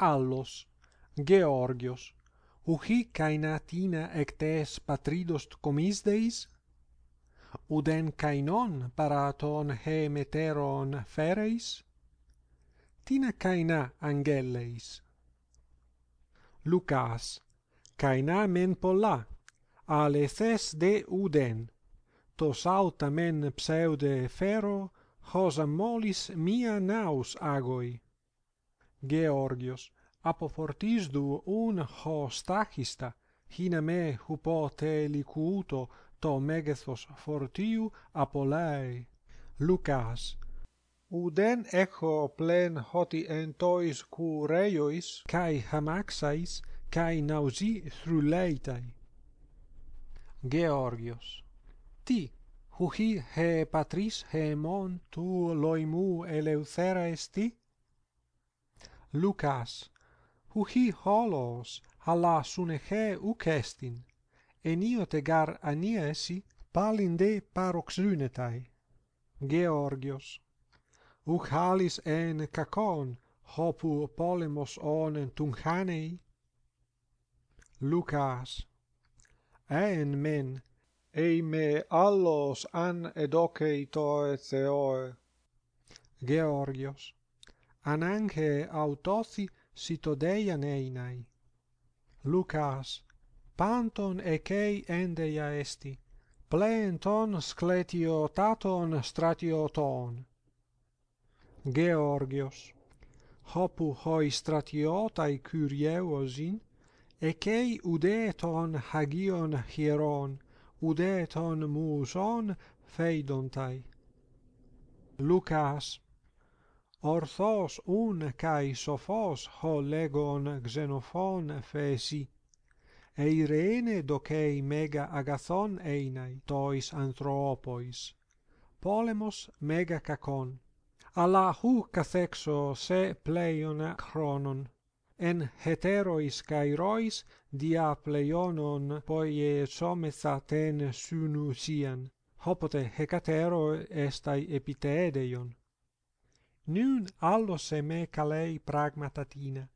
allos georgios uhi kainatina ectes patridost comisdeis? Uden kainon paraton he meteron fereis? Tina kaina angeleis lucas kaina men polla alethes de uden. Tos auta men pseude fero hos ammolis mia naus agoi. Georgios, αποφορτίζδου ούν χωστάχιστα, χίνε με χουπό τελικούτο το μέγεθος φορτίου απολάει. Λουκάς. Ουδέν έχω πλέν ότι εν τοις κουρέιοις, καί χαμάξαις, καί ναυζί θρουλέιται. Γεώργιος. Τι, χουχή χε πατρίς χεμόν του λοιμού ελευθέρα εστί, Lucas, huhi holos alla sunekhe ukestin, eniotegar aniesi palinde paroxynetai. Georgios, uc halis en kakon, hopu polemos on tunghanei? Lucas, en men, eime allos an edocei toe theoe. Georgios, ananche autosi sitodeian einai. Lucas, panton ecei endeia esti, plenton scletiotaton stratioton. Georgios, hopu hoi stratiotai curieuosin, ecei udeton hagion hieron, udeton muson feidontai. Lucas, orthos un kai sophos ho legon xenophon phesi e irene dokei mega agathon einai tois anthropois. Polemos mega kakon alla hu kathexo se pleion chronon. En heterois kairois dia pleionon poie sometha ten synusian hopote hecatero estai epitedeion nun allos e me calei pragmatatina.